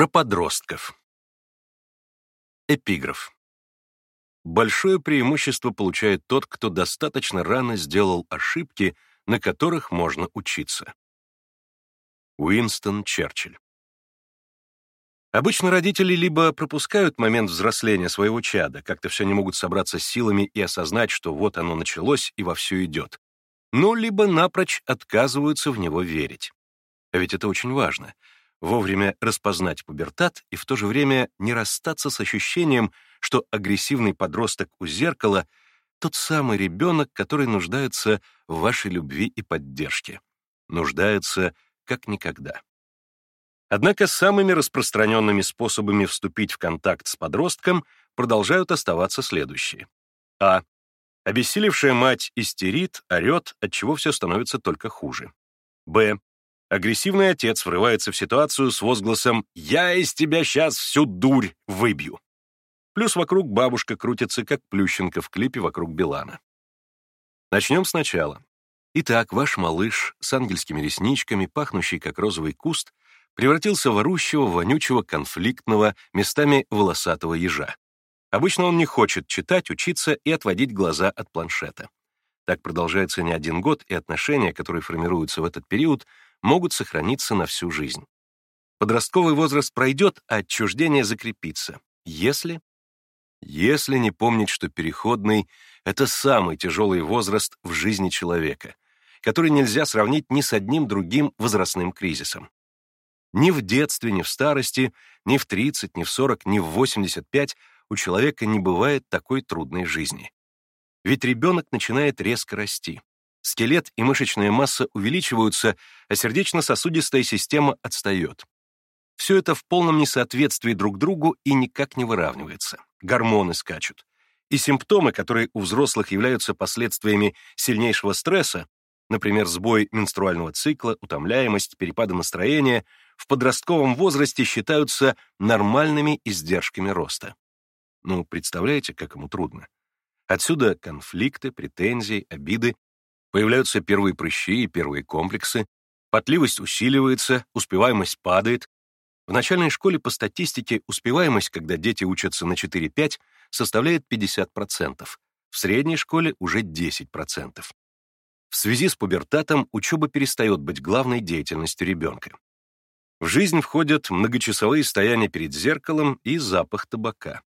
Про подростков. Эпиграф. Большое преимущество получает тот, кто достаточно рано сделал ошибки, на которых можно учиться. Уинстон Черчилль. Обычно родители либо пропускают момент взросления своего чада, как-то все не могут собраться с силами и осознать, что вот оно началось и вовсю идет, ну, либо напрочь отказываются в него верить. А ведь это очень важно — вовремя распознать пубертат и в то же время не расстаться с ощущением, что агрессивный подросток у зеркала — тот самый ребенок, который нуждается в вашей любви и поддержке. Нуждается как никогда. Однако самыми распространенными способами вступить в контакт с подростком продолжают оставаться следующие. А. Обессилевшая мать истерит, орет, отчего все становится только хуже. Б. Агрессивный отец врывается в ситуацию с возгласом «Я из тебя сейчас всю дурь выбью». Плюс вокруг бабушка крутится, как Плющенко в клипе вокруг Билана. Начнем сначала. Итак, ваш малыш с ангельскими ресничками, пахнущий как розовый куст, превратился в орущего, вонючего, конфликтного, местами волосатого ежа. Обычно он не хочет читать, учиться и отводить глаза от планшета. Так продолжается не один год, и отношения, которые формируются в этот период, могут сохраниться на всю жизнь. Подростковый возраст пройдет, а отчуждение закрепится. Если... Если не помнить, что переходный — это самый тяжелый возраст в жизни человека, который нельзя сравнить ни с одним другим возрастным кризисом. Ни в детстве, ни в старости, ни в 30, ни в 40, ни в 85 у человека не бывает такой трудной жизни. Ведь ребенок начинает резко расти. Скелет и мышечная масса увеличиваются, а сердечно-сосудистая система отстает. Все это в полном несоответствии друг другу и никак не выравнивается. Гормоны скачут. И симптомы, которые у взрослых являются последствиями сильнейшего стресса, например, сбой менструального цикла, утомляемость, перепады настроения, в подростковом возрасте считаются нормальными издержками роста. Ну, представляете, как ему трудно? Отсюда конфликты, претензии, обиды Появляются первые прыщи и первые комплексы, потливость усиливается, успеваемость падает. В начальной школе по статистике успеваемость, когда дети учатся на 4-5, составляет 50%, в средней школе уже 10%. В связи с пубертатом учеба перестает быть главной деятельностью ребенка. В жизнь входят многочасовые стояния перед зеркалом и запах табака.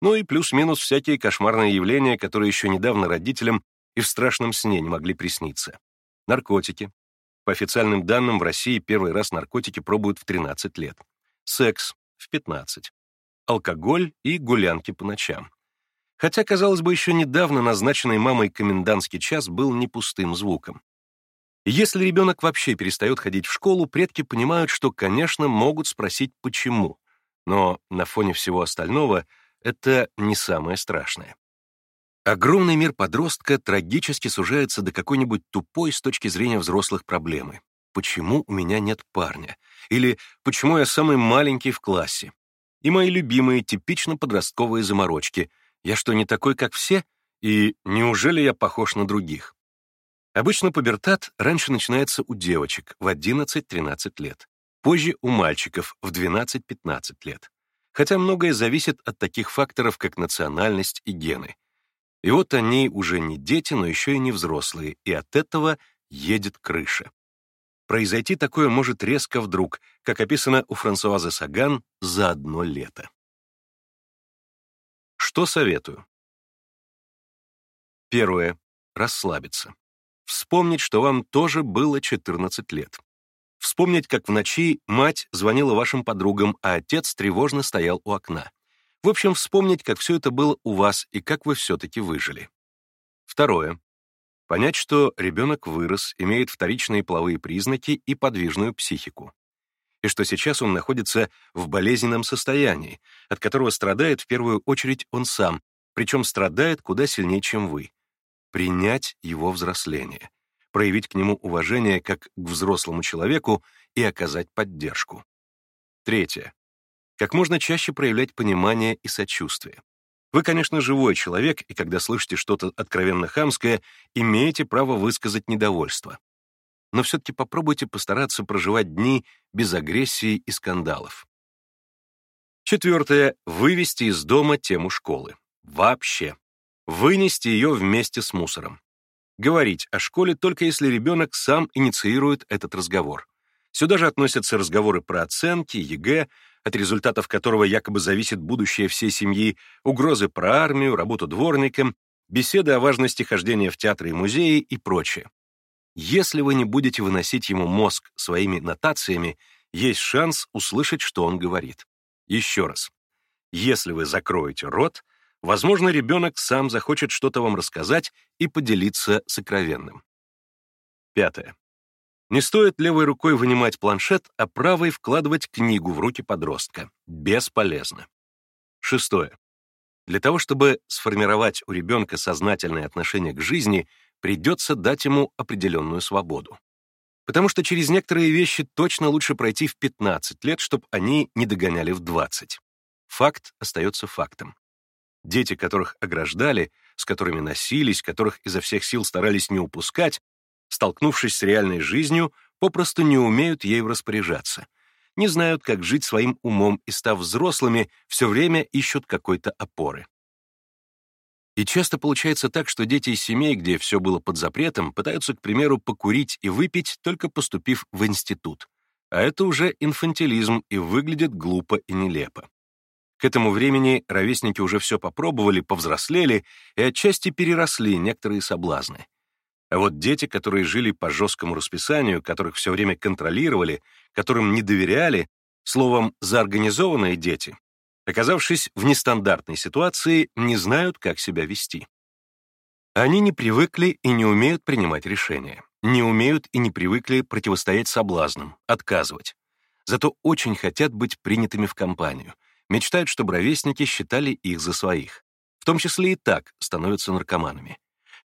Ну и плюс-минус всякие кошмарные явления, которые еще недавно родителям и в страшном сне не могли присниться. Наркотики. По официальным данным, в России первый раз наркотики пробуют в 13 лет. Секс — в 15. Алкоголь и гулянки по ночам. Хотя, казалось бы, еще недавно назначенный мамой комендантский час был не пустым звуком. Если ребенок вообще перестает ходить в школу, предки понимают, что, конечно, могут спросить «почему?», но на фоне всего остального это не самое страшное. Огромный мир подростка трагически сужается до какой-нибудь тупой с точки зрения взрослых проблемы. Почему у меня нет парня? Или почему я самый маленький в классе? И мои любимые типично подростковые заморочки. Я что, не такой, как все? И неужели я похож на других? Обычно пубертат раньше начинается у девочек в 11-13 лет, позже у мальчиков в 12-15 лет. Хотя многое зависит от таких факторов, как национальность и гены. И вот они уже не дети, но еще и не взрослые, и от этого едет крыша. Произойти такое может резко вдруг, как описано у Франсуазы Саган, за одно лето. Что советую? Первое. Расслабиться. Вспомнить, что вам тоже было 14 лет. Вспомнить, как в ночи мать звонила вашим подругам, а отец тревожно стоял у окна. В общем, вспомнить, как все это было у вас и как вы все-таки выжили. Второе. Понять, что ребенок вырос, имеет вторичные половые признаки и подвижную психику. И что сейчас он находится в болезненном состоянии, от которого страдает в первую очередь он сам, причем страдает куда сильнее, чем вы. Принять его взросление, проявить к нему уважение как к взрослому человеку и оказать поддержку. Третье как можно чаще проявлять понимание и сочувствие. Вы, конечно, живой человек, и когда слышите что-то откровенно хамское, имеете право высказать недовольство. Но все-таки попробуйте постараться проживать дни без агрессии и скандалов. Четвертое. Вывести из дома тему школы. Вообще. Вынести ее вместе с мусором. Говорить о школе только если ребенок сам инициирует этот разговор. Сюда же относятся разговоры про оценки, ЕГЭ, от результатов которого якобы зависит будущее всей семьи, угрозы про армию, работу дворником, беседы о важности хождения в театры и музеи и прочее. Если вы не будете выносить ему мозг своими нотациями, есть шанс услышать, что он говорит. Еще раз. Если вы закроете рот, возможно, ребенок сам захочет что-то вам рассказать и поделиться сокровенным. Пятое. Не стоит левой рукой вынимать планшет, а правой вкладывать книгу в руки подростка. Бесполезно. Шестое. Для того, чтобы сформировать у ребенка сознательное отношение к жизни, придется дать ему определенную свободу. Потому что через некоторые вещи точно лучше пройти в 15 лет, чтобы они не догоняли в 20. Факт остается фактом. Дети, которых ограждали, с которыми носились, которых изо всех сил старались не упускать, столкнувшись с реальной жизнью, попросту не умеют ею распоряжаться, не знают, как жить своим умом и, став взрослыми, все время ищут какой-то опоры. И часто получается так, что дети из семей, где все было под запретом, пытаются, к примеру, покурить и выпить, только поступив в институт. А это уже инфантилизм и выглядит глупо и нелепо. К этому времени ровесники уже все попробовали, повзрослели и отчасти переросли некоторые соблазны. А вот дети, которые жили по жесткому расписанию, которых все время контролировали, которым не доверяли, словом, заорганизованные дети, оказавшись в нестандартной ситуации, не знают, как себя вести. Они не привыкли и не умеют принимать решения, не умеют и не привыкли противостоять соблазнам, отказывать. Зато очень хотят быть принятыми в компанию, мечтают, чтобы ровесники считали их за своих. В том числе и так становятся наркоманами.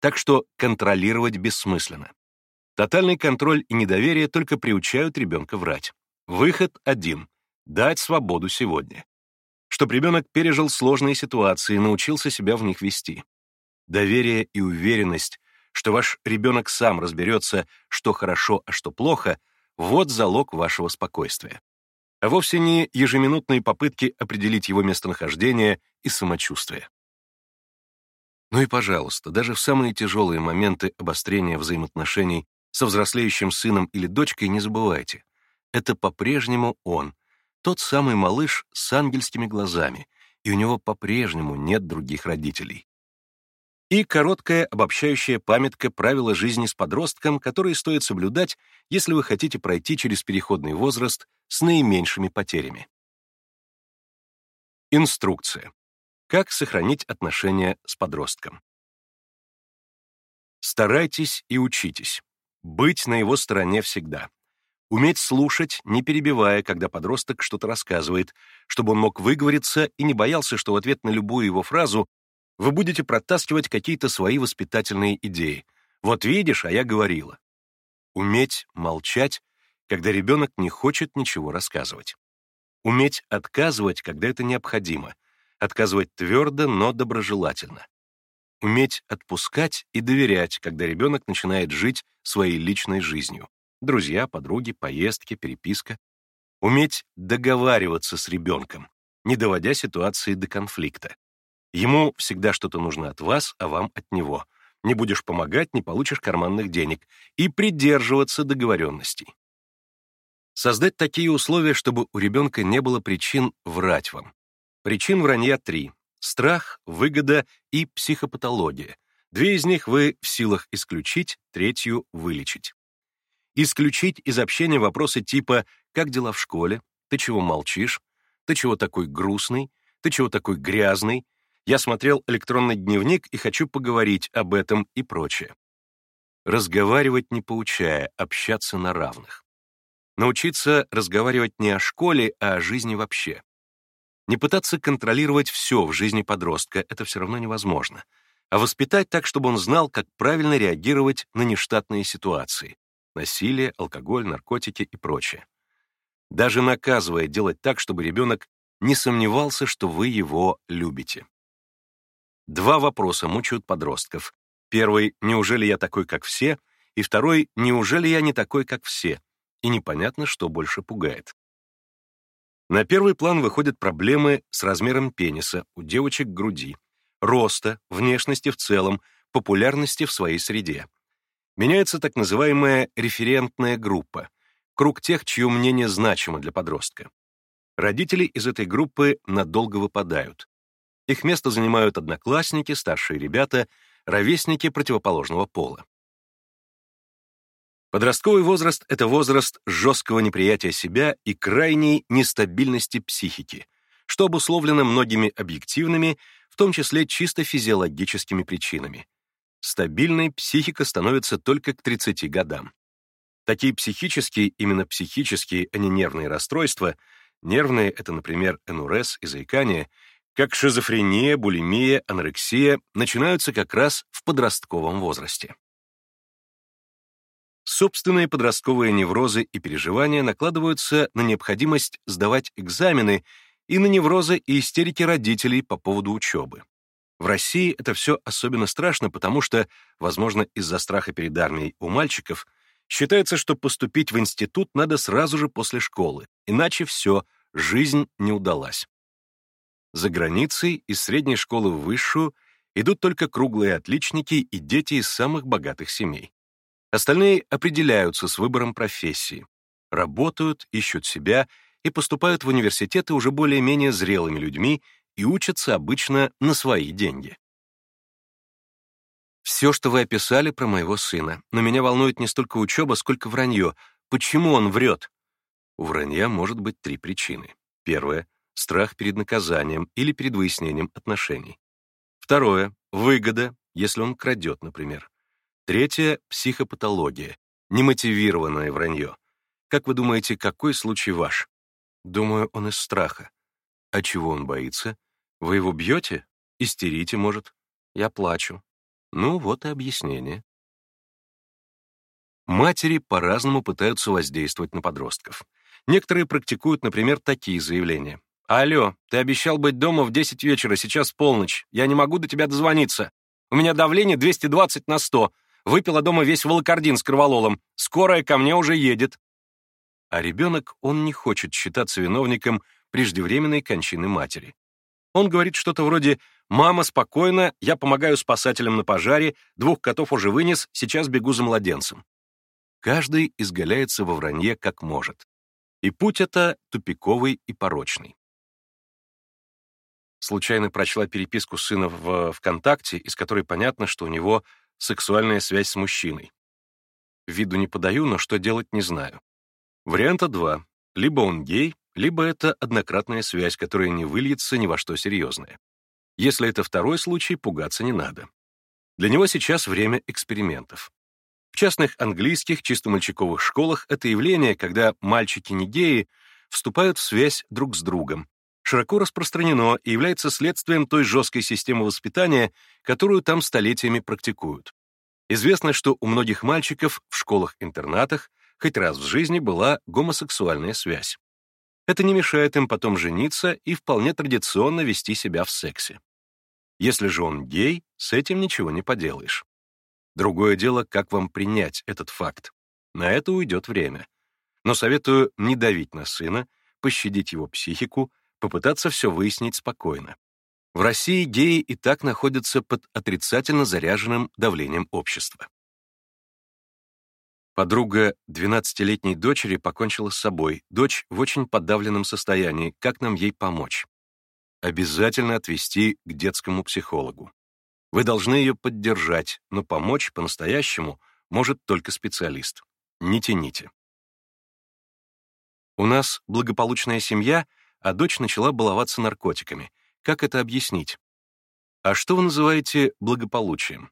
Так что контролировать бессмысленно. Тотальный контроль и недоверие только приучают ребенка врать. Выход один — дать свободу сегодня. Чтоб ребенок пережил сложные ситуации и научился себя в них вести. Доверие и уверенность, что ваш ребенок сам разберется, что хорошо, а что плохо, вот залог вашего спокойствия. А вовсе не ежеминутные попытки определить его местонахождение и самочувствие. Ну и, пожалуйста, даже в самые тяжелые моменты обострения взаимоотношений со взрослеющим сыном или дочкой не забывайте. Это по-прежнему он, тот самый малыш с ангельскими глазами, и у него по-прежнему нет других родителей. И короткая обобщающая памятка правила жизни с подростком, которые стоит соблюдать, если вы хотите пройти через переходный возраст с наименьшими потерями. Инструкция. Как сохранить отношения с подростком? Старайтесь и учитесь. Быть на его стороне всегда. Уметь слушать, не перебивая, когда подросток что-то рассказывает, чтобы он мог выговориться и не боялся, что в ответ на любую его фразу вы будете протаскивать какие-то свои воспитательные идеи. Вот видишь, а я говорила. Уметь молчать, когда ребенок не хочет ничего рассказывать. Уметь отказывать, когда это необходимо, отказывать твердо, но доброжелательно. Уметь отпускать и доверять, когда ребенок начинает жить своей личной жизнью. Друзья, подруги, поездки, переписка. Уметь договариваться с ребенком, не доводя ситуации до конфликта. Ему всегда что-то нужно от вас, а вам от него. Не будешь помогать, не получишь карманных денег. И придерживаться договоренностей. Создать такие условия, чтобы у ребенка не было причин врать вам. Причин вранья три. Страх, выгода и психопатология. Две из них вы в силах исключить, третью — вылечить. Исключить из общения вопросы типа «Как дела в школе?», «Ты чего молчишь?», «Ты чего такой грустный?», «Ты чего такой грязный?», «Я смотрел электронный дневник и хочу поговорить об этом» и прочее. Разговаривать не поучая, общаться на равных. Научиться разговаривать не о школе, а о жизни вообще. Не пытаться контролировать все в жизни подростка, это все равно невозможно, а воспитать так, чтобы он знал, как правильно реагировать на нештатные ситуации — насилие, алкоголь, наркотики и прочее. Даже наказывая делать так, чтобы ребенок не сомневался, что вы его любите. Два вопроса мучают подростков. Первый — неужели я такой, как все? И второй — неужели я не такой, как все? И непонятно, что больше пугает. На первый план выходят проблемы с размером пениса у девочек груди, роста, внешности в целом, популярности в своей среде. Меняется так называемая референтная группа, круг тех, чье мнение значимо для подростка. Родители из этой группы надолго выпадают. Их место занимают одноклассники, старшие ребята, ровесники противоположного пола. Подростковый возраст — это возраст жесткого неприятия себя и крайней нестабильности психики, что обусловлено многими объективными, в том числе чисто физиологическими причинами. Стабильной психика становится только к 30 годам. Такие психические, именно психические, а не нервные расстройства, нервные — это, например, НРС и заикание, как шизофрения, булимия, анорексия, начинаются как раз в подростковом возрасте. Собственные подростковые неврозы и переживания накладываются на необходимость сдавать экзамены и на неврозы и истерики родителей по поводу учебы. В России это все особенно страшно, потому что, возможно, из-за страха перед армией у мальчиков, считается, что поступить в институт надо сразу же после школы, иначе все, жизнь не удалась. За границей из средней школы в высшую идут только круглые отличники и дети из самых богатых семей. Остальные определяются с выбором профессии, работают, ищут себя и поступают в университеты уже более-менее зрелыми людьми и учатся обычно на свои деньги. Все, что вы описали про моего сына, но меня волнует не столько учеба, сколько вранье. Почему он врет? У вранья может быть три причины. Первое — страх перед наказанием или перед выяснением отношений. Второе — выгода, если он крадет, например. Третье — психопатология, немотивированное вранье. Как вы думаете, какой случай ваш? Думаю, он из страха. А чего он боится? Вы его бьете? Истерите, может? Я плачу. Ну, вот и объяснение. Матери по-разному пытаются воздействовать на подростков. Некоторые практикуют, например, такие заявления. «Алло, ты обещал быть дома в 10 вечера, сейчас полночь. Я не могу до тебя дозвониться. У меня давление 220 на 100. Выпила дома весь волокордин с кровололом. Скорая ко мне уже едет. А ребенок, он не хочет считаться виновником преждевременной кончины матери. Он говорит что-то вроде «Мама, спокойно, я помогаю спасателям на пожаре, двух котов уже вынес, сейчас бегу за младенцем». Каждый изгаляется во вранье как может. И путь это тупиковый и порочный. Случайно прочла переписку сына в ВКонтакте, из которой понятно, что у него сексуальная связь с мужчиной. Виду не подаю, но что делать не знаю. Варианта два. Либо он гей, либо это однократная связь, которая не выльется ни во что серьезное. Если это второй случай, пугаться не надо. Для него сейчас время экспериментов. В частных английских чисто мальчиковых школах это явление, когда мальчики не геи вступают в связь друг с другом, широко распространено и является следствием той жесткой системы воспитания, которую там столетиями практикуют. Известно, что у многих мальчиков в школах-интернатах хоть раз в жизни была гомосексуальная связь. Это не мешает им потом жениться и вполне традиционно вести себя в сексе. Если же он гей, с этим ничего не поделаешь. Другое дело, как вам принять этот факт. На это уйдет время. Но советую не давить на сына, пощадить его психику, попытаться все выяснить спокойно. В России геи и так находятся под отрицательно заряженным давлением общества. Подруга 12-летней дочери покончила с собой, дочь в очень подавленном состоянии, как нам ей помочь? Обязательно отвести к детскому психологу. Вы должны ее поддержать, но помочь по-настоящему может только специалист. Не тяните. У нас благополучная семья — а дочь начала баловаться наркотиками. Как это объяснить? А что вы называете благополучием?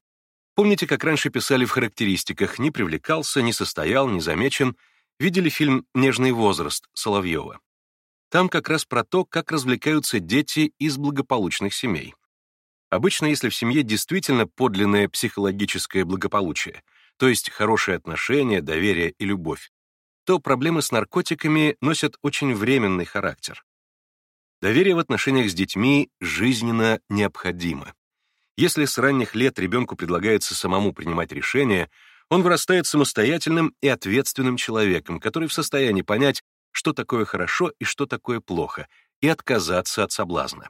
Помните, как раньше писали в характеристиках «не привлекался, не состоял, не замечен»? Видели фильм «Нежный возраст» Соловьева? Там как раз про то, как развлекаются дети из благополучных семей. Обычно, если в семье действительно подлинное психологическое благополучие, то есть хорошие отношения, доверие и любовь, то проблемы с наркотиками носят очень временный характер. Доверие в отношениях с детьми жизненно необходимо. Если с ранних лет ребенку предлагается самому принимать решения, он вырастает самостоятельным и ответственным человеком, который в состоянии понять, что такое хорошо и что такое плохо, и отказаться от соблазна.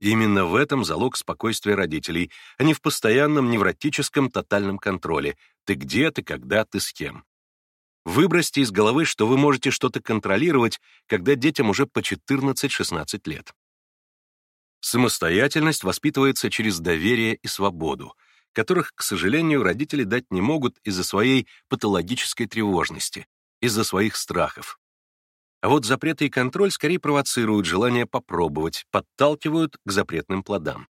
Именно в этом залог спокойствия родителей, а не в постоянном невротическом тотальном контроле. Ты где, ты когда, ты с кем. Выбросьте из головы, что вы можете что-то контролировать, когда детям уже по 14-16 лет. Самостоятельность воспитывается через доверие и свободу, которых, к сожалению, родители дать не могут из-за своей патологической тревожности, из-за своих страхов. А вот запреты и контроль скорее провоцируют желание попробовать, подталкивают к запретным плодам.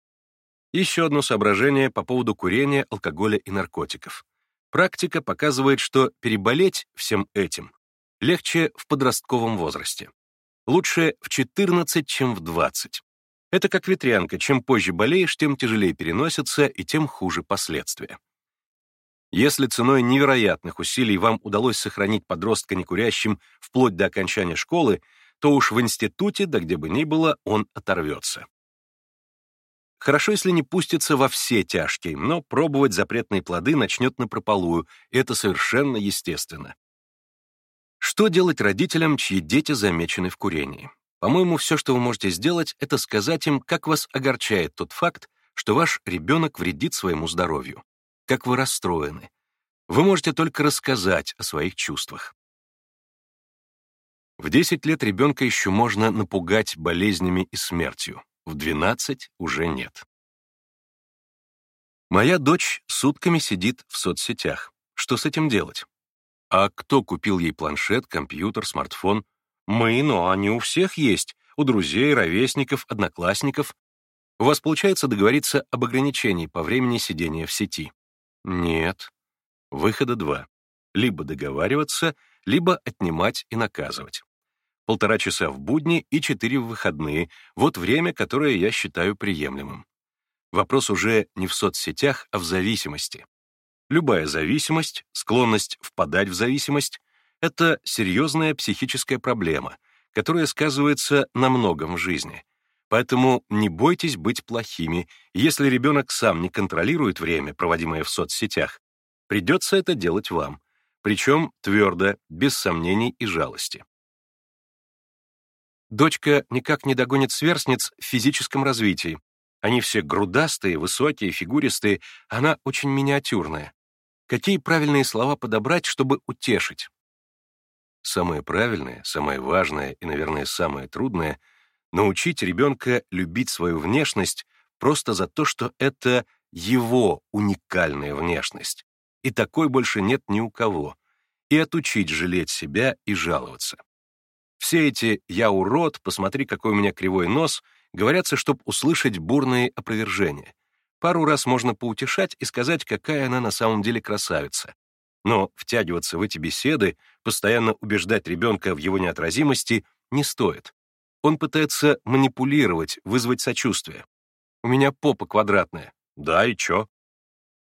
Еще одно соображение по поводу курения, алкоголя и наркотиков. Практика показывает, что переболеть всем этим легче в подростковом возрасте. Лучше в 14, чем в 20. Это как ветрянка, чем позже болеешь, тем тяжелее переносится и тем хуже последствия. Если ценой невероятных усилий вам удалось сохранить подростка некурящим вплоть до окончания школы, то уж в институте, да где бы ни было, он оторвется. Хорошо, если не пустится во все тяжкие, но пробовать запретные плоды начнет напропалую, это совершенно естественно. Что делать родителям, чьи дети замечены в курении? По-моему, все, что вы можете сделать, это сказать им, как вас огорчает тот факт, что ваш ребенок вредит своему здоровью как вы расстроены. Вы можете только рассказать о своих чувствах. В 10 лет ребенка еще можно напугать болезнями и смертью, в 12 уже нет. Моя дочь сутками сидит в соцсетях. Что с этим делать? А кто купил ей планшет, компьютер, смартфон? Мы, но они у всех есть, у друзей, ровесников, одноклассников. У вас получается договориться об ограничении по времени сидения в сети. Нет. Выхода два. Либо договариваться, либо отнимать и наказывать. Полтора часа в будни и четыре в выходные — вот время, которое я считаю приемлемым. Вопрос уже не в соцсетях, а в зависимости. Любая зависимость, склонность впадать в зависимость — это серьезная психическая проблема, которая сказывается на многом в жизни — Поэтому не бойтесь быть плохими. Если ребенок сам не контролирует время, проводимое в соцсетях, придется это делать вам. Причем твердо, без сомнений и жалости. Дочка никак не догонит сверстниц в физическом развитии. Они все грудастые, высокие, фигуристые, она очень миниатюрная. Какие правильные слова подобрать, чтобы утешить? Самое правильное, самое важное и, наверное, самое трудное — научить ребенка любить свою внешность просто за то, что это его уникальная внешность, и такой больше нет ни у кого, и отучить жалеть себя и жаловаться. Все эти «я урод», «посмотри, какой у меня кривой нос» говорятся, чтобы услышать бурные опровержения. Пару раз можно поутешать и сказать, какая она на самом деле красавица. Но втягиваться в эти беседы, постоянно убеждать ребенка в его неотразимости не стоит. Он пытается манипулировать, вызвать сочувствие. У меня попа квадратная. Да, и чё?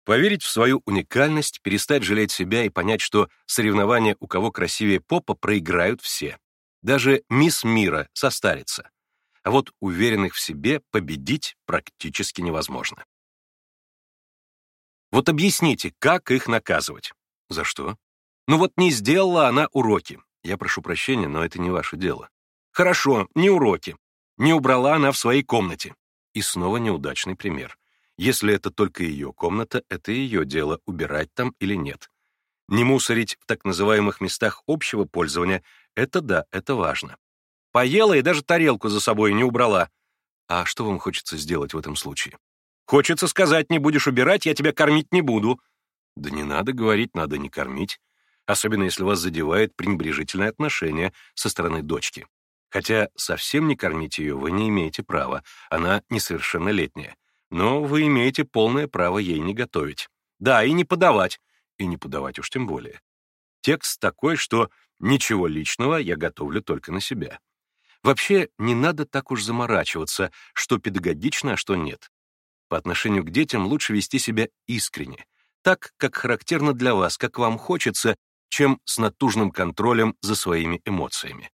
Поверить в свою уникальность, перестать жалеть себя и понять, что соревнования, у кого красивее попа, проиграют все. Даже мисс мира состарится. А вот уверенных в себе победить практически невозможно. Вот объясните, как их наказывать? За что? Ну вот не сделала она уроки. Я прошу прощения, но это не ваше дело. Хорошо, не уроки. Не убрала она в своей комнате. И снова неудачный пример. Если это только ее комната, это ее дело, убирать там или нет. Не мусорить в так называемых местах общего пользования — это да, это важно. Поела и даже тарелку за собой не убрала. А что вам хочется сделать в этом случае? Хочется сказать, не будешь убирать, я тебя кормить не буду. Да не надо говорить, надо не кормить. Особенно если вас задевает пренебрежительное отношение со стороны дочки. Хотя совсем не кормить ее вы не имеете права, она несовершеннолетняя. Но вы имеете полное право ей не готовить. Да, и не подавать. И не подавать уж тем более. Текст такой, что ничего личного я готовлю только на себя. Вообще, не надо так уж заморачиваться, что педагогично, а что нет. По отношению к детям лучше вести себя искренне, так, как характерно для вас, как вам хочется, чем с натужным контролем за своими эмоциями.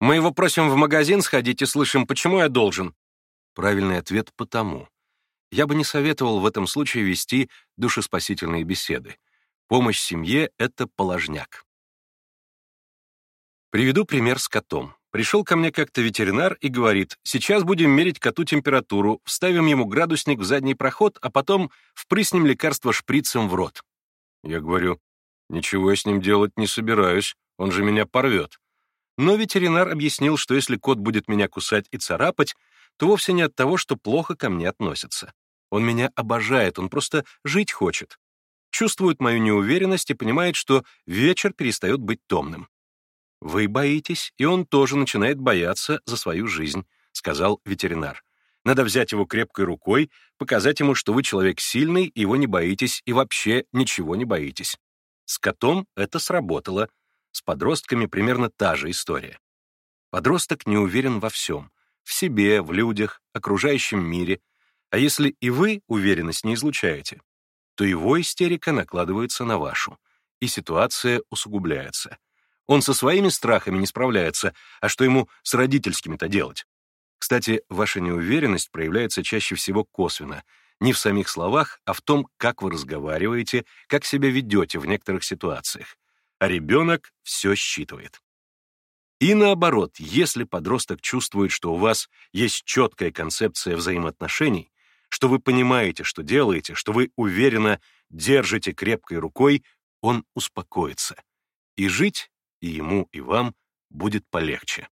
Мы его просим в магазин сходить и слышим, почему я должен. Правильный ответ — потому. Я бы не советовал в этом случае вести душеспасительные беседы. Помощь семье — это положняк. Приведу пример с котом. Пришел ко мне как-то ветеринар и говорит, сейчас будем мерить коту температуру, вставим ему градусник в задний проход, а потом впрыснем лекарство шприцем в рот. Я говорю, ничего я с ним делать не собираюсь, он же меня порвет. Но ветеринар объяснил, что если кот будет меня кусать и царапать, то вовсе не от того, что плохо ко мне относится. Он меня обожает, он просто жить хочет. Чувствует мою неуверенность и понимает, что вечер перестает быть томным. «Вы боитесь, и он тоже начинает бояться за свою жизнь», — сказал ветеринар. «Надо взять его крепкой рукой, показать ему, что вы человек сильный, его не боитесь и вообще ничего не боитесь». С котом это сработало. С подростками примерно та же история. Подросток не уверен во всем — в себе, в людях, окружающем мире. А если и вы уверенность не излучаете, то его истерика накладывается на вашу, и ситуация усугубляется. Он со своими страхами не справляется, а что ему с родительскими-то делать? Кстати, ваша неуверенность проявляется чаще всего косвенно, не в самих словах, а в том, как вы разговариваете, как себя ведете в некоторых ситуациях. А ребенок все считывает. И наоборот, если подросток чувствует, что у вас есть четкая концепция взаимоотношений, что вы понимаете, что делаете, что вы уверенно держите крепкой рукой, он успокоится. И жить и ему, и вам будет полегче.